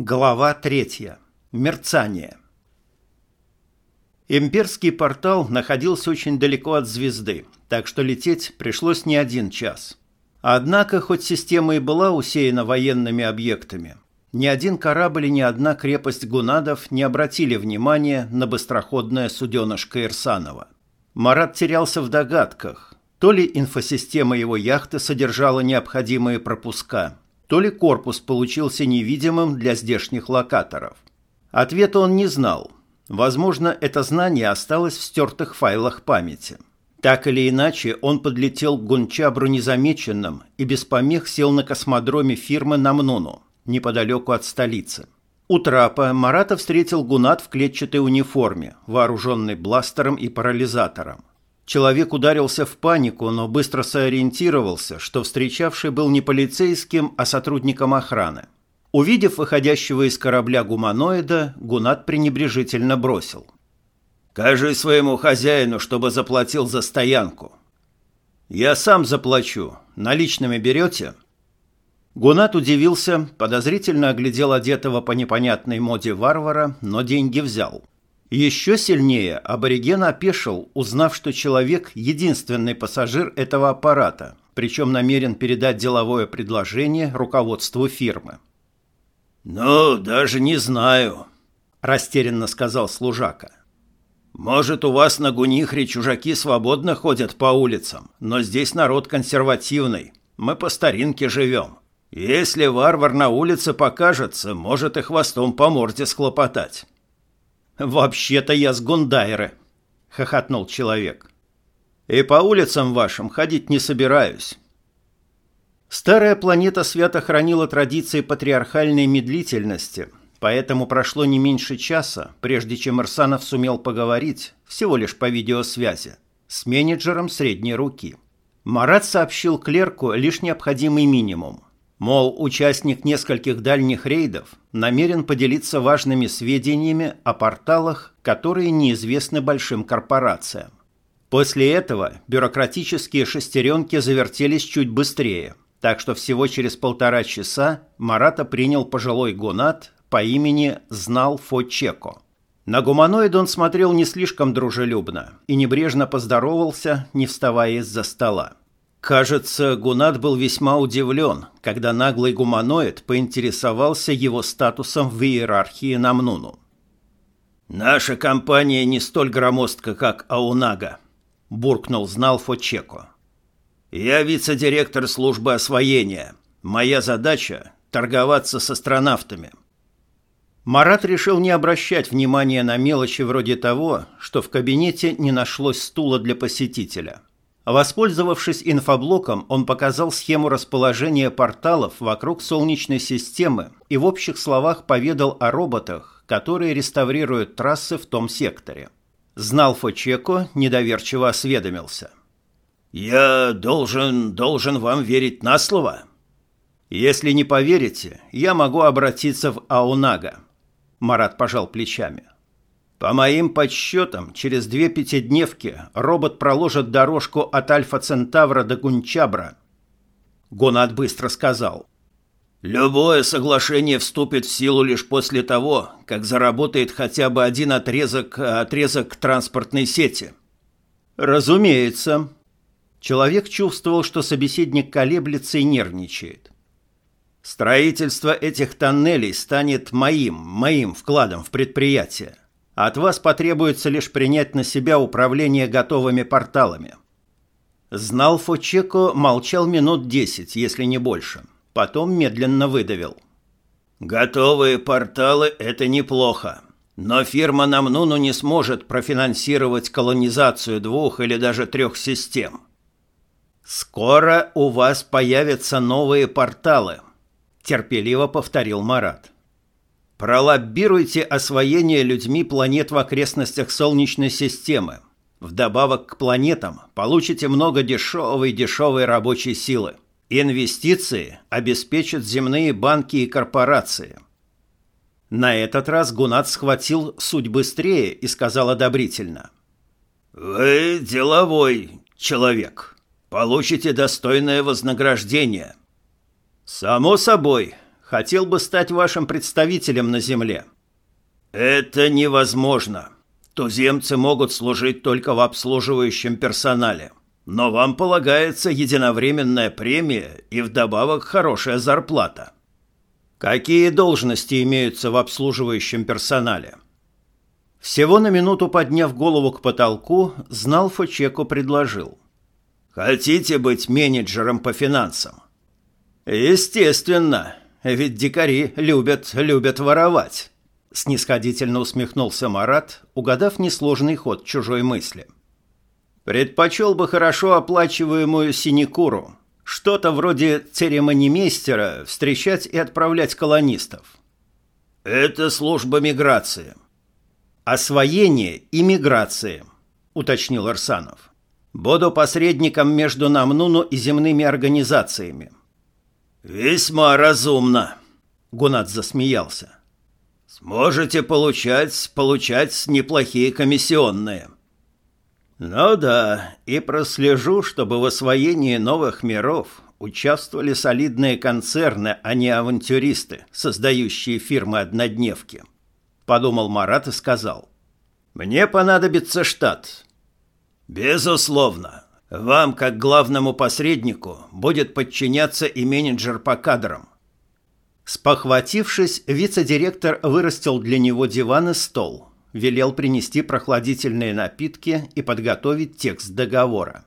Глава третья. Мерцание. Имперский портал находился очень далеко от звезды, так что лететь пришлось не один час. Однако, хоть система и была усеяна военными объектами, ни один корабль и ни одна крепость гунадов не обратили внимания на быстроходное суденышко Ирсанова. Марат терялся в догадках. То ли инфосистема его яхты содержала необходимые пропуска, то ли корпус получился невидимым для здешних локаторов. Ответа он не знал. Возможно, это знание осталось в стертых файлах памяти. Так или иначе, он подлетел к Гунчабру незамеченным и без помех сел на космодроме фирмы Намнуну, неподалеку от столицы. У трапа Марата встретил Гунат в клетчатой униформе, вооруженный бластером и парализатором. Человек ударился в панику, но быстро сориентировался, что встречавший был не полицейским, а сотрудником охраны. Увидев выходящего из корабля гуманоида, Гунат пренебрежительно бросил. «Кажи своему хозяину, чтобы заплатил за стоянку». «Я сам заплачу. Наличными берете?» Гунат удивился, подозрительно оглядел одетого по непонятной моде варвара, но деньги взял. Еще сильнее абориген опешил, узнав, что человек – единственный пассажир этого аппарата, причем намерен передать деловое предложение руководству фирмы. «Ну, даже не знаю», – растерянно сказал служака. «Может, у вас на Гунихре чужаки свободно ходят по улицам, но здесь народ консервативный, мы по старинке живем. Если варвар на улице покажется, может и хвостом по морде схлопотать». «Вообще-то я с Гундайры», — хохотнул человек. «И по улицам вашим ходить не собираюсь». Старая планета свято хранила традиции патриархальной медлительности, поэтому прошло не меньше часа, прежде чем Ирсанов сумел поговорить, всего лишь по видеосвязи, с менеджером средней руки. Марат сообщил клерку лишь необходимый минимум. Мол, участник нескольких дальних рейдов намерен поделиться важными сведениями о порталах, которые неизвестны большим корпорациям. После этого бюрократические шестеренки завертелись чуть быстрее, так что всего через полтора часа Марата принял пожилой гонат по имени Знал Фочеко. На гуманоид он смотрел не слишком дружелюбно и небрежно поздоровался, не вставая из-за стола. Кажется, Гунат был весьма удивлен, когда наглый гуманоид поинтересовался его статусом в иерархии Намнуну. «Наша компания не столь громоздка, как Аунага», – буркнул знал Фочеко. «Я вице-директор службы освоения. Моя задача – торговаться с астронавтами». Марат решил не обращать внимания на мелочи вроде того, что в кабинете не нашлось стула для посетителя – Воспользовавшись инфоблоком, он показал схему расположения порталов вокруг Солнечной системы и в общих словах поведал о роботах, которые реставрируют трассы в том секторе. Знал Фочеко, недоверчиво осведомился. «Я должен, должен вам верить на слово?» «Если не поверите, я могу обратиться в Аунага». Марат пожал плечами. По моим подсчетам, через две пятидневки робот проложит дорожку от Альфа-Центавра до Гунчабра. Гонат быстро сказал. Любое соглашение вступит в силу лишь после того, как заработает хотя бы один отрезок, отрезок транспортной сети. Разумеется. Человек чувствовал, что собеседник колеблется и нервничает. Строительство этих тоннелей станет моим, моим вкладом в предприятие. От вас потребуется лишь принять на себя управление готовыми порталами. Знал Фочеко молчал минут десять, если не больше. Потом медленно выдавил. «Готовые порталы – это неплохо. Но фирма Намнуну не сможет профинансировать колонизацию двух или даже трех систем. «Скоро у вас появятся новые порталы», – терпеливо повторил Марат. Пролоббируйте освоение людьми планет в окрестностях Солнечной системы. Вдобавок к планетам получите много дешевой-дешевой рабочей силы. Инвестиции обеспечат земные банки и корпорации. На этот раз Гунат схватил суть быстрее и сказал одобрительно. «Вы деловой человек. Получите достойное вознаграждение». «Само собой. Хотел бы стать вашим представителем на земле». «Это невозможно. Туземцы могут служить только в обслуживающем персонале. Но вам полагается единовременная премия и вдобавок хорошая зарплата». «Какие должности имеются в обслуживающем персонале?» Всего на минуту подняв голову к потолку, знал Фочеку предложил. «Хотите быть менеджером по финансам?» «Естественно, ведь дикари любят, любят воровать», — снисходительно усмехнулся Марат, угадав несложный ход чужой мысли. «Предпочел бы хорошо оплачиваемую синекуру, что-то вроде церемонимейстера встречать и отправлять колонистов». «Это служба миграции», «Освоение и миграции», — уточнил Арсанов. «Буду посредником между Намнуну и земными организациями». «Весьма разумно», — Гунат засмеялся. «Сможете получать, получать неплохие комиссионные». «Ну да, и прослежу, чтобы в освоении новых миров участвовали солидные концерны, а не авантюристы, создающие фирмы-однодневки» подумал Марат и сказал. «Мне понадобится штат». «Безусловно. Вам, как главному посреднику, будет подчиняться и менеджер по кадрам». Спохватившись, вице-директор вырастил для него диван и стол, велел принести прохладительные напитки и подготовить текст договора.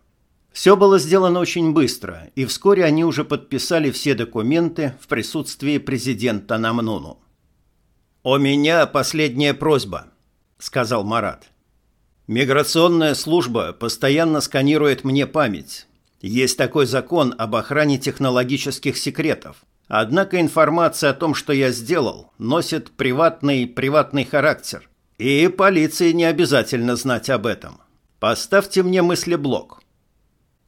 Все было сделано очень быстро, и вскоре они уже подписали все документы в присутствии президента Намнуну. «У меня последняя просьба», — сказал Марат. «Миграционная служба постоянно сканирует мне память. Есть такой закон об охране технологических секретов. Однако информация о том, что я сделал, носит приватный приватный характер. И полиции не обязательно знать об этом. Поставьте мне мыслеблок».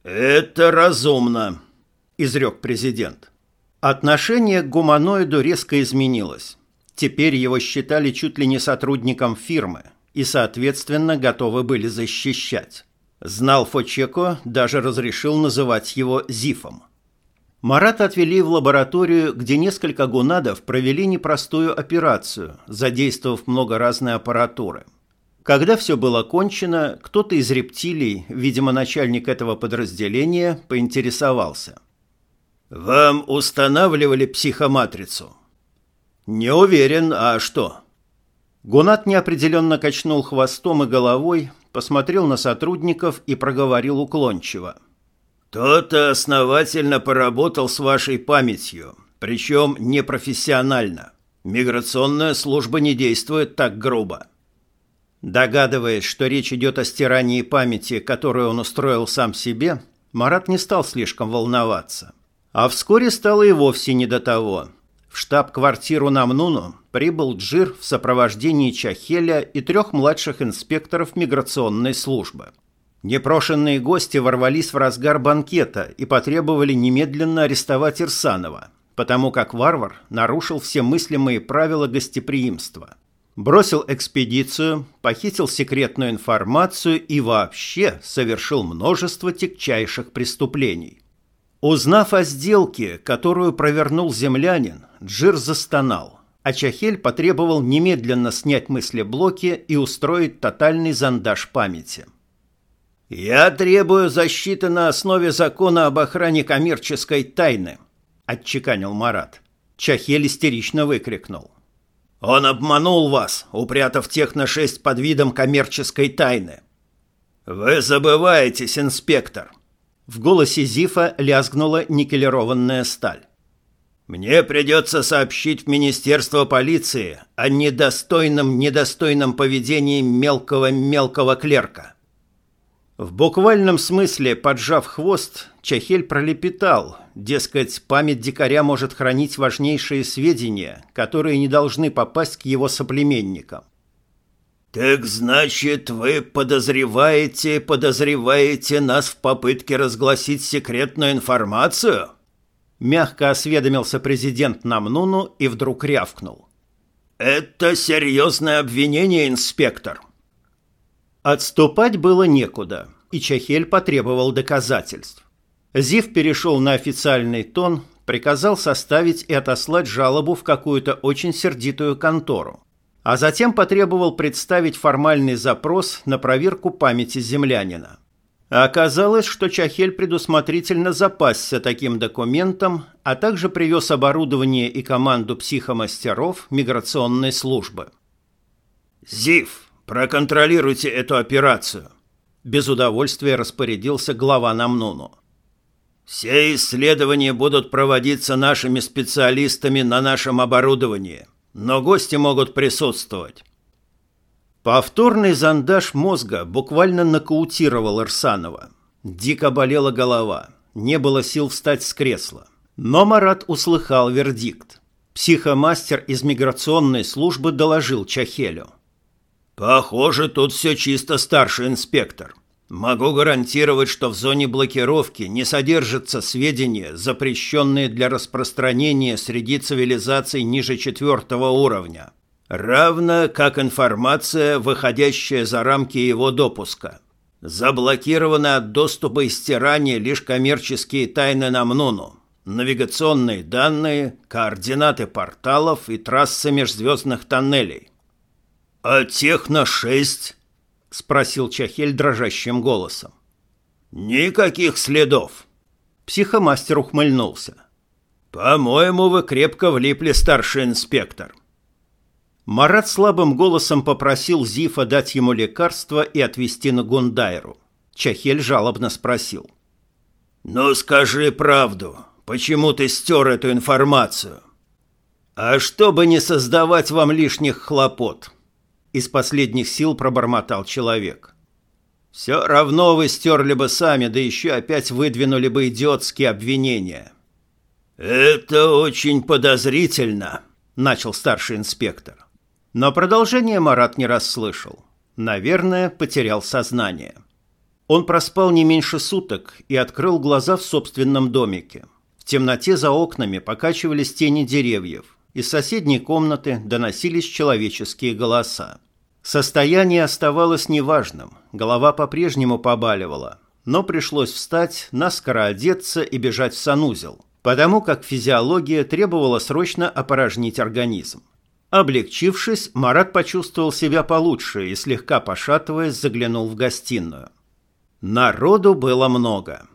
«Это разумно», — изрек президент. Отношение к гуманоиду резко изменилось. Теперь его считали чуть ли не сотрудником фирмы и, соответственно, готовы были защищать. Знал Фочеко, даже разрешил называть его Зифом. Марата отвели в лабораторию, где несколько гунадов провели непростую операцию, задействовав много разной аппаратуры. Когда все было кончено, кто-то из рептилий, видимо, начальник этого подразделения, поинтересовался. «Вам устанавливали психоматрицу?» «Не уверен, а что?» Гунат неопределенно качнул хвостом и головой, посмотрел на сотрудников и проговорил уклончиво. «Кто-то основательно поработал с вашей памятью, причем непрофессионально. Миграционная служба не действует так грубо». Догадываясь, что речь идет о стирании памяти, которую он устроил сам себе, Марат не стал слишком волноваться. А вскоре стало и вовсе не до того – в штаб-квартиру Намнуну прибыл Джир в сопровождении Чахеля и трех младших инспекторов миграционной службы. Непрошенные гости ворвались в разгар банкета и потребовали немедленно арестовать Ирсанова, потому как варвар нарушил все мыслимые правила гостеприимства. Бросил экспедицию, похитил секретную информацию и вообще совершил множество тягчайших преступлений. Узнав о сделке, которую провернул землянин, Джир застонал, а Чахель потребовал немедленно снять мыслеблоки и устроить тотальный зондаж памяти. «Я требую защиты на основе закона об охране коммерческой тайны», — отчеканил Марат. Чахель истерично выкрикнул. «Он обманул вас, упрятав техно-6 под видом коммерческой тайны». «Вы забываетесь, инспектор», в голосе Зифа лязгнула никелированная сталь. «Мне придется сообщить в Министерство полиции о недостойном-недостойном поведении мелкого-мелкого клерка». В буквальном смысле, поджав хвост, Чахель пролепетал, дескать, память дикаря может хранить важнейшие сведения, которые не должны попасть к его соплеменникам. «Так значит, вы подозреваете, подозреваете нас в попытке разгласить секретную информацию?» Мягко осведомился президент Намнуну и вдруг рявкнул. «Это серьезное обвинение, инспектор!» Отступать было некуда, и Чахель потребовал доказательств. Зив перешел на официальный тон, приказал составить и отослать жалобу в какую-то очень сердитую контору, а затем потребовал представить формальный запрос на проверку памяти землянина. Оказалось, что Чахель предусмотрительно запасся таким документом, а также привез оборудование и команду психомастеров миграционной службы. «Зив, проконтролируйте эту операцию», – без удовольствия распорядился глава Намнуну. «Все исследования будут проводиться нашими специалистами на нашем оборудовании, но гости могут присутствовать. Повторный зондаж мозга буквально нокаутировал Ирсанова. Дико болела голова, не было сил встать с кресла. Но Марат услыхал вердикт. Психомастер из миграционной службы доложил Чахелю. «Похоже, тут все чисто, старший инспектор. Могу гарантировать, что в зоне блокировки не содержатся сведения, запрещенные для распространения среди цивилизаций ниже четвертого уровня равно как информация, выходящая за рамки его допуска. Заблокированы от доступа и стирания лишь коммерческие тайны на Мнуну, навигационные данные, координаты порталов и трассы межзвездных тоннелей. «А техно-6?» — спросил Чахель дрожащим голосом. «Никаких следов». Психомастер ухмыльнулся. «По-моему, вы крепко влипли, старший инспектор». Марат слабым голосом попросил Зифа дать ему лекарство и отвезти на Гундайру. Чахель жалобно спросил. «Ну скажи правду, почему ты стер эту информацию?» «А чтобы не создавать вам лишних хлопот», — из последних сил пробормотал человек. «Все равно вы стерли бы сами, да еще опять выдвинули бы идиотские обвинения». «Это очень подозрительно», — начал старший инспектор. Но продолжение Марат не расслышал. Наверное, потерял сознание. Он проспал не меньше суток и открыл глаза в собственном домике. В темноте за окнами покачивались тени деревьев. Из соседней комнаты доносились человеческие голоса. Состояние оставалось неважным, голова по-прежнему побаливала, но пришлось встать, наскоро одеться и бежать в санузел, потому как физиология требовала срочно опорожнить организм. Облегчившись, Марат почувствовал себя получше и, слегка пошатываясь, заглянул в гостиную. Народу было много.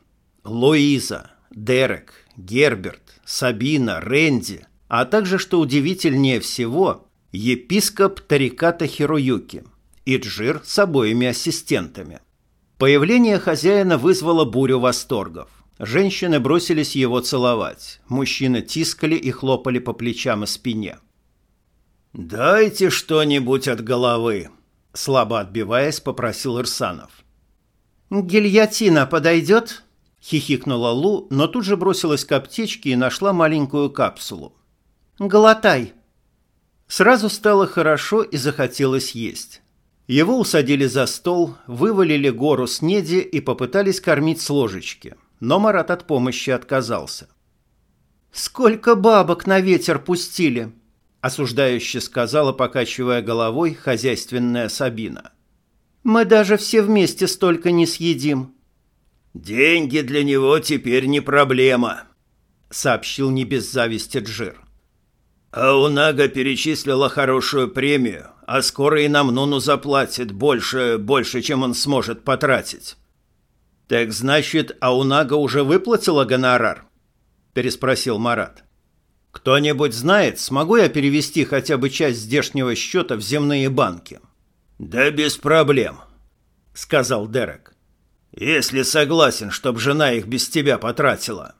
Луиза, Дерек, Герберт, Сабина, Рэнди, а также, что удивительнее всего, епископ Тариката Хироюки и Джир с обоими ассистентами. Появление хозяина вызвало бурю восторгов. Женщины бросились его целовать, мужчины тискали и хлопали по плечам и спине – «Дайте что-нибудь от головы», — слабо отбиваясь, попросил Ирсанов. «Гильотина подойдет?» — хихикнула Лу, но тут же бросилась к аптечке и нашла маленькую капсулу. «Глотай!» Сразу стало хорошо и захотелось есть. Его усадили за стол, вывалили гору снеди и попытались кормить с ложечки, но Марат от помощи отказался. «Сколько бабок на ветер пустили!» – осуждающе сказала, покачивая головой, хозяйственная Сабина. «Мы даже все вместе столько не съедим». «Деньги для него теперь не проблема», – сообщил не без зависти Джир. «А Унага перечислила хорошую премию, а скоро и нам Нуну заплатит больше, больше, чем он сможет потратить». «Так значит, Аунага уже выплатила гонорар?» – переспросил Марат. «Кто-нибудь знает, смогу я перевести хотя бы часть здешнего счета в земные банки?» «Да без проблем», — сказал Дерек. «Если согласен, чтоб жена их без тебя потратила.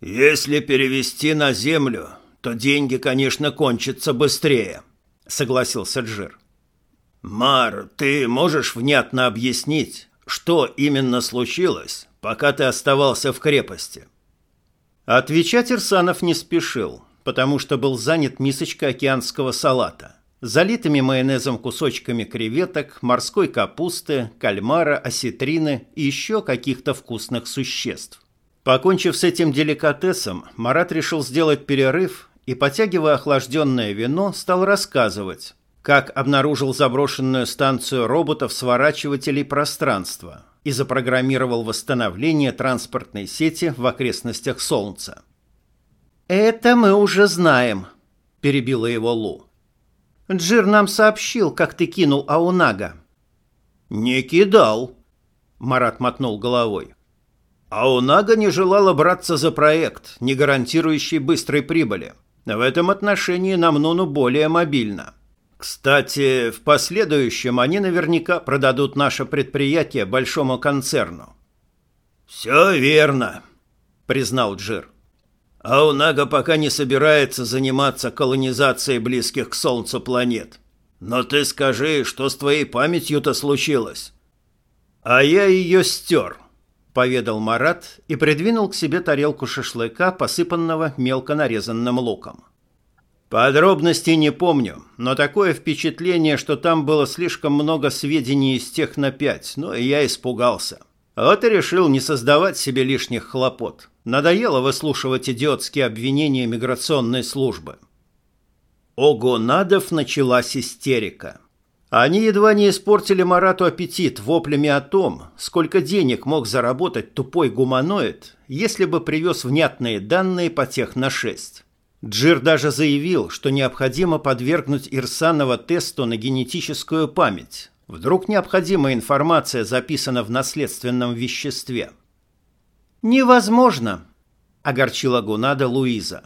Если перевести на землю, то деньги, конечно, кончатся быстрее», — согласился Джир. «Мар, ты можешь внятно объяснить, что именно случилось, пока ты оставался в крепости?» Отвечать Ирсанов не спешил, потому что был занят мисочкой океанского салата, залитыми майонезом кусочками креветок, морской капусты, кальмара, осетрины и еще каких-то вкусных существ. Покончив с этим деликатесом, Марат решил сделать перерыв и, потягивая охлажденное вино, стал рассказывать, как обнаружил заброшенную станцию роботов-сворачивателей пространства, и запрограммировал восстановление транспортной сети в окрестностях Солнца. «Это мы уже знаем», — перебила его Лу. «Джир нам сообщил, как ты кинул Аунага». «Не кидал», — Марат мотнул головой. Аунага не желала браться за проект, не гарантирующий быстрой прибыли. В этом отношении Намнуну более мобильно. Кстати, в последующем они наверняка продадут наше предприятие большому концерну. «Все верно», — признал Джир. «Аунага пока не собирается заниматься колонизацией близких к Солнцу планет. Но ты скажи, что с твоей памятью-то случилось?» «А я ее стер», — поведал Марат и придвинул к себе тарелку шашлыка, посыпанного мелко нарезанным луком. Подробностей не помню, но такое впечатление, что там было слишком много сведений из Техно-5, но и я испугался. Вот и решил не создавать себе лишних хлопот. Надоело выслушивать идиотские обвинения миграционной службы. У Гонадов началась истерика. Они едва не испортили Марату аппетит воплями о том, сколько денег мог заработать тупой гуманоид, если бы привез внятные данные по Техно-6. Джир даже заявил, что необходимо подвергнуть Ирсанова тесту на генетическую память. Вдруг необходимая информация записана в наследственном веществе. «Невозможно», – огорчила Гунада Луиза.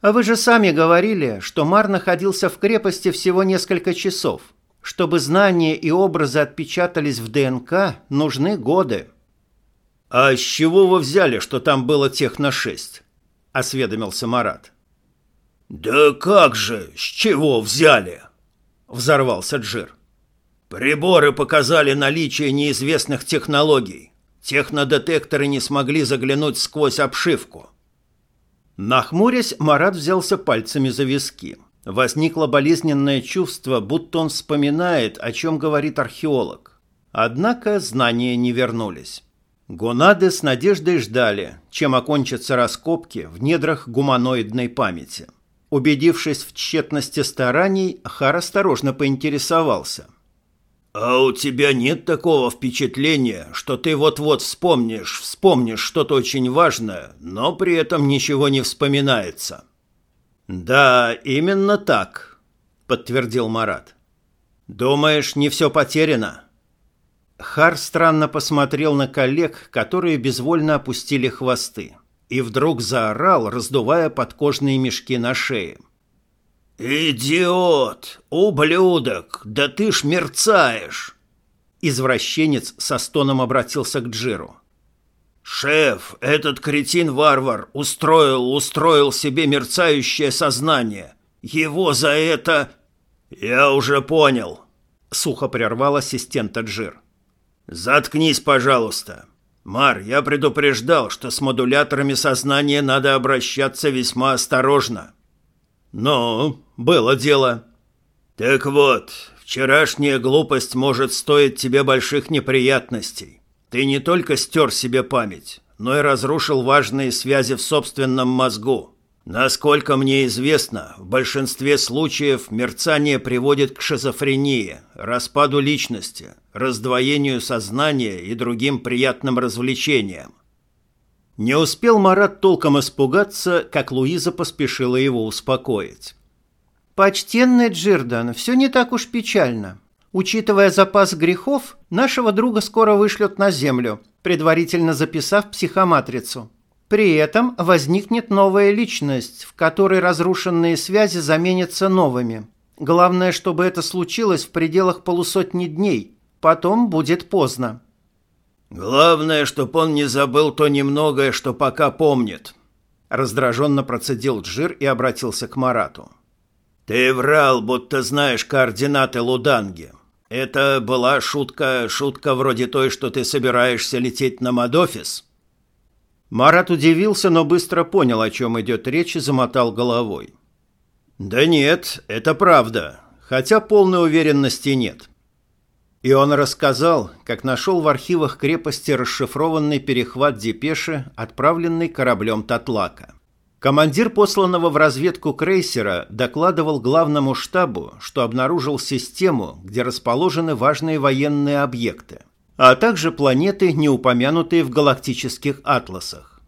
«А вы же сами говорили, что Мар находился в крепости всего несколько часов. Чтобы знания и образы отпечатались в ДНК, нужны годы». «А с чего вы взяли, что там было техно-6?» – осведомился Марат. «Да как же, с чего взяли?» – взорвался Джир. «Приборы показали наличие неизвестных технологий. Технодетекторы не смогли заглянуть сквозь обшивку». Нахмурясь, Марат взялся пальцами за виски. Возникло болезненное чувство, будто он вспоминает, о чем говорит археолог. Однако знания не вернулись. Гонады с надеждой ждали, чем окончатся раскопки в недрах гуманоидной памяти. Убедившись в тщетности стараний, Хар осторожно поинтересовался. «А у тебя нет такого впечатления, что ты вот-вот вспомнишь, вспомнишь что-то очень важное, но при этом ничего не вспоминается?» «Да, именно так», — подтвердил Марат. «Думаешь, не все потеряно?» Хар странно посмотрел на коллег, которые безвольно опустили хвосты и вдруг заорал, раздувая подкожные мешки на шее. «Идиот! Ублюдок! Да ты ж мерцаешь!» Извращенец со стоном обратился к Джиру. «Шеф, этот кретин-варвар устроил, устроил себе мерцающее сознание. Его за это...» «Я уже понял», — сухо прервал ассистента Джир. «Заткнись, пожалуйста. «Мар, я предупреждал, что с модуляторами сознания надо обращаться весьма осторожно». «Ну, было дело». «Так вот, вчерашняя глупость может стоить тебе больших неприятностей. Ты не только стер себе память, но и разрушил важные связи в собственном мозгу. Насколько мне известно, в большинстве случаев мерцание приводит к шизофрении, распаду личности, раздвоению сознания и другим приятным развлечениям. Не успел Марат толком испугаться, как Луиза поспешила его успокоить. «Почтенный Джирдан, все не так уж печально. Учитывая запас грехов, нашего друга скоро вышлют на землю, предварительно записав психоматрицу. При этом возникнет новая личность, в которой разрушенные связи заменятся новыми. Главное, чтобы это случилось в пределах полусотни дней. Потом будет поздно. «Главное, чтоб он не забыл то немногое, что пока помнит», — раздраженно процедил Джир и обратился к Марату. «Ты врал, будто знаешь координаты Луданги. Это была шутка, шутка вроде той, что ты собираешься лететь на Мадофис?» Марат удивился, но быстро понял, о чем идет речь, и замотал головой. «Да нет, это правда, хотя полной уверенности нет». И он рассказал, как нашел в архивах крепости расшифрованный перехват депеши, отправленный кораблем Татлака. Командир посланного в разведку крейсера докладывал главному штабу, что обнаружил систему, где расположены важные военные объекты – а также планеты, не упомянутые в галактических атласах.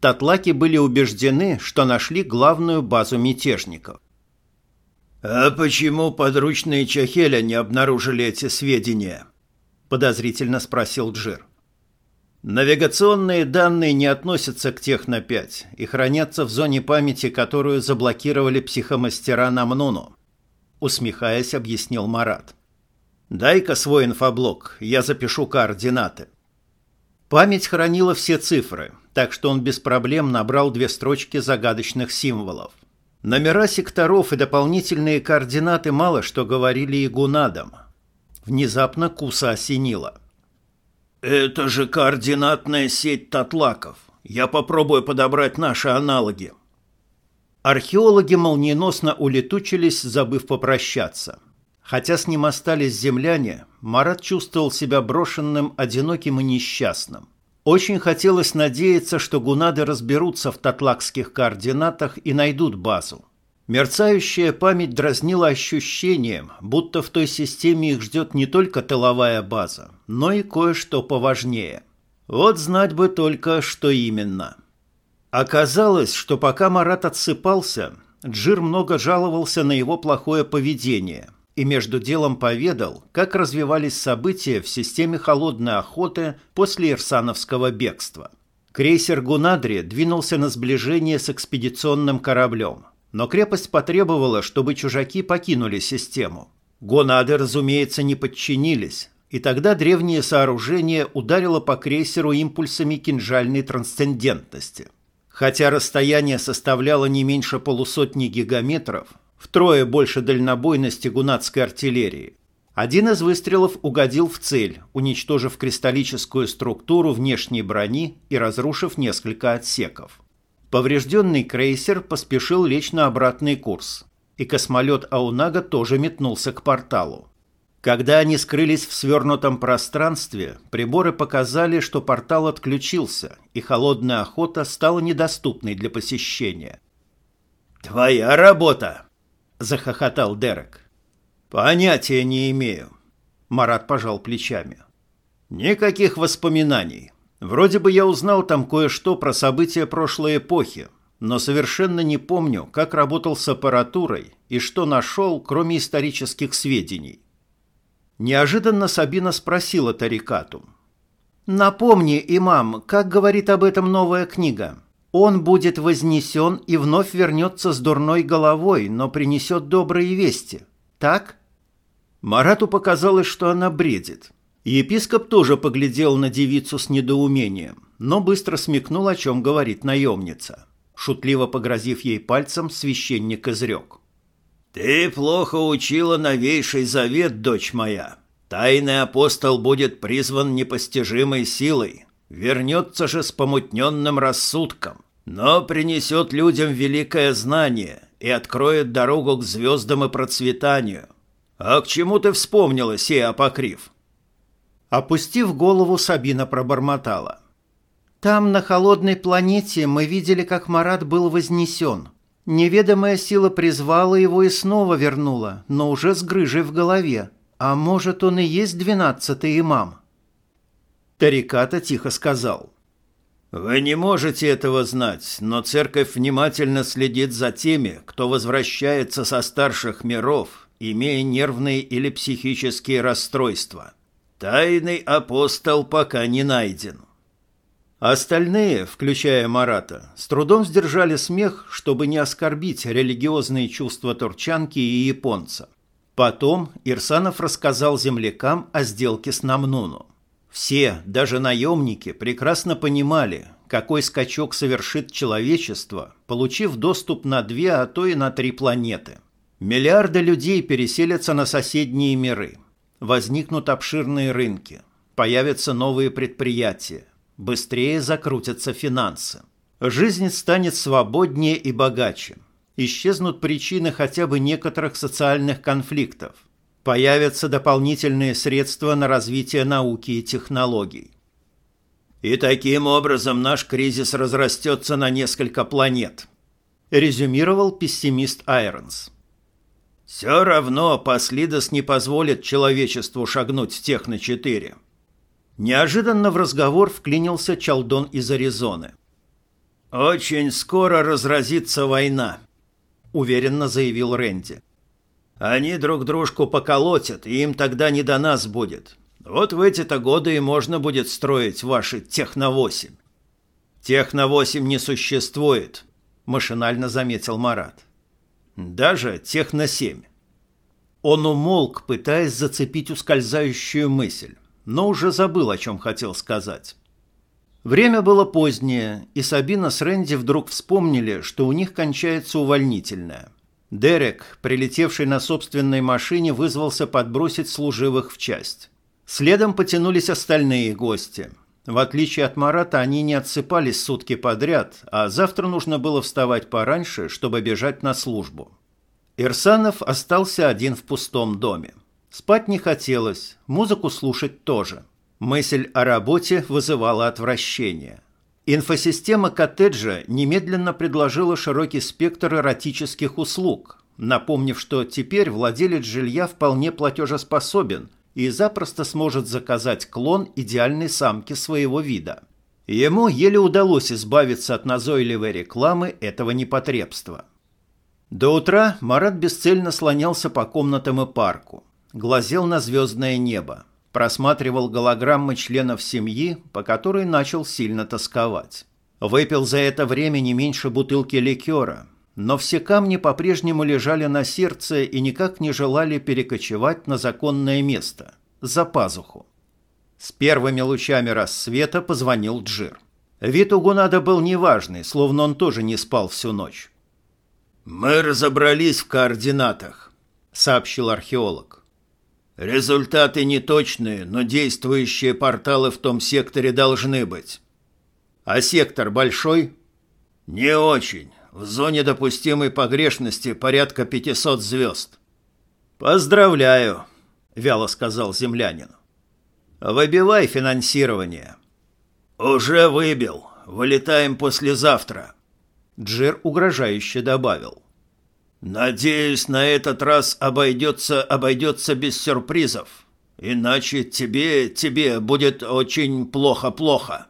Татлаки были убеждены, что нашли главную базу мятежников. «А почему подручные Чахеля не обнаружили эти сведения?» – подозрительно спросил Джир. Навигационные данные не относятся к Техно-5 и хранятся в зоне памяти, которую заблокировали психомастера на. Усмехаясь, объяснил Марат. «Дай-ка свой инфоблок, я запишу координаты». Память хранила все цифры, так что он без проблем набрал две строчки загадочных символов. Номера секторов и дополнительные координаты мало что говорили игунадам. Внезапно Куса осенила. «Это же координатная сеть татлаков. Я попробую подобрать наши аналоги». Археологи молниеносно улетучились, забыв попрощаться. Хотя с ним остались земляне, Марат чувствовал себя брошенным, одиноким и несчастным. Очень хотелось надеяться, что гунады разберутся в татлакских координатах и найдут базу. Мерцающая память дразнила ощущением, будто в той системе их ждет не только тыловая база, но и кое-что поважнее. Вот знать бы только, что именно. Оказалось, что пока Марат отсыпался, Джир много жаловался на его плохое поведение и между делом поведал, как развивались события в системе холодной охоты после Ирсановского бегства. Крейсер «Гунадри» двинулся на сближение с экспедиционным кораблем – но крепость потребовала, чтобы чужаки покинули систему. Гонады, разумеется, не подчинились, и тогда древнее сооружение ударило по крейсеру импульсами кинжальной трансцендентности. Хотя расстояние составляло не меньше полусотни гигаметров, втрое больше дальнобойности гунатской артиллерии, один из выстрелов угодил в цель, уничтожив кристаллическую структуру внешней брони и разрушив несколько отсеков. Поврежденный крейсер поспешил лечь на обратный курс, и космолет Аунага тоже метнулся к порталу. Когда они скрылись в свернутом пространстве, приборы показали, что портал отключился, и холодная охота стала недоступной для посещения. «Твоя работа!» – захохотал Дерек. «Понятия не имею», – Марат пожал плечами. «Никаких воспоминаний. Вроде бы я узнал там кое-что про события прошлой эпохи, но совершенно не помню, как работал с аппаратурой и что нашел, кроме исторических сведений. Неожиданно Сабина спросила Тарикату. «Напомни, имам, как говорит об этом новая книга? Он будет вознесен и вновь вернется с дурной головой, но принесет добрые вести. Так?» Марату показалось, что она бредит. Епископ тоже поглядел на девицу с недоумением, но быстро смекнул, о чем говорит наемница. Шутливо погрозив ей пальцем, священник изрек. «Ты плохо учила новейший завет, дочь моя. Тайный апостол будет призван непостижимой силой, вернется же с помутненным рассудком, но принесет людям великое знание и откроет дорогу к звездам и процветанию. А к чему ты вспомнила, сей апокриф?» Опустив голову, Сабина пробормотала. «Там, на холодной планете, мы видели, как Марат был вознесен. Неведомая сила призвала его и снова вернула, но уже с грыжей в голове. А может, он и есть двенадцатый имам?» Тариката тихо сказал. «Вы не можете этого знать, но церковь внимательно следит за теми, кто возвращается со старших миров, имея нервные или психические расстройства». Тайный апостол пока не найден. Остальные, включая Марата, с трудом сдержали смех, чтобы не оскорбить религиозные чувства турчанки и японца. Потом Ирсанов рассказал землякам о сделке с Намнуну. Все, даже наемники, прекрасно понимали, какой скачок совершит человечество, получив доступ на две, а то и на три планеты. Миллиарды людей переселятся на соседние миры – возникнут обширные рынки, появятся новые предприятия, быстрее закрутятся финансы. Жизнь станет свободнее и богаче. Исчезнут причины хотя бы некоторых социальных конфликтов. Появятся дополнительные средства на развитие науки и технологий. И таким образом наш кризис разрастется на несколько планет, резюмировал пессимист Айронс. Все равно Паслидос не позволит человечеству шагнуть в Техно-4. Неожиданно в разговор вклинился Чалдон из Аризоны. очень скоро разразится война», — уверенно заявил Рэнди. «Они друг дружку поколотят, и им тогда не до нас будет. Вот в эти-то годы и можно будет строить ваши Техно-8». «Техно-8 не существует», — машинально заметил Марат. «Даже Техно-7». Он умолк, пытаясь зацепить ускользающую мысль, но уже забыл, о чем хотел сказать. Время было позднее, и Сабина с Рэнди вдруг вспомнили, что у них кончается увольнительное. Дерек, прилетевший на собственной машине, вызвался подбросить служивых в часть. Следом потянулись остальные гости. В отличие от Марата, они не отсыпались сутки подряд, а завтра нужно было вставать пораньше, чтобы бежать на службу. Ирсанов остался один в пустом доме. Спать не хотелось, музыку слушать тоже. Мысль о работе вызывала отвращение. Инфосистема коттеджа немедленно предложила широкий спектр эротических услуг, напомнив, что теперь владелец жилья вполне платежеспособен и запросто сможет заказать клон идеальной самки своего вида. Ему еле удалось избавиться от назойливой рекламы этого непотребства. До утра Марат бесцельно слонялся по комнатам и парку, глазел на звездное небо, просматривал голограммы членов семьи, по которой начал сильно тосковать. Выпил за это время не меньше бутылки ликера, но все камни по-прежнему лежали на сердце и никак не желали перекочевать на законное место, за пазуху. С первыми лучами рассвета позвонил Джир. Вид у Гунада был неважный, словно он тоже не спал всю ночь. «Мы разобрались в координатах», — сообщил археолог. «Результаты неточные, но действующие порталы в том секторе должны быть». «А сектор большой?» «Не очень. В зоне допустимой погрешности порядка 500 звезд». «Поздравляю», — вяло сказал землянин. «Выбивай финансирование». «Уже выбил. Вылетаем послезавтра». Джир угрожающе добавил. «Надеюсь, на этот раз обойдется, обойдется без сюрпризов. Иначе тебе, тебе будет очень плохо-плохо».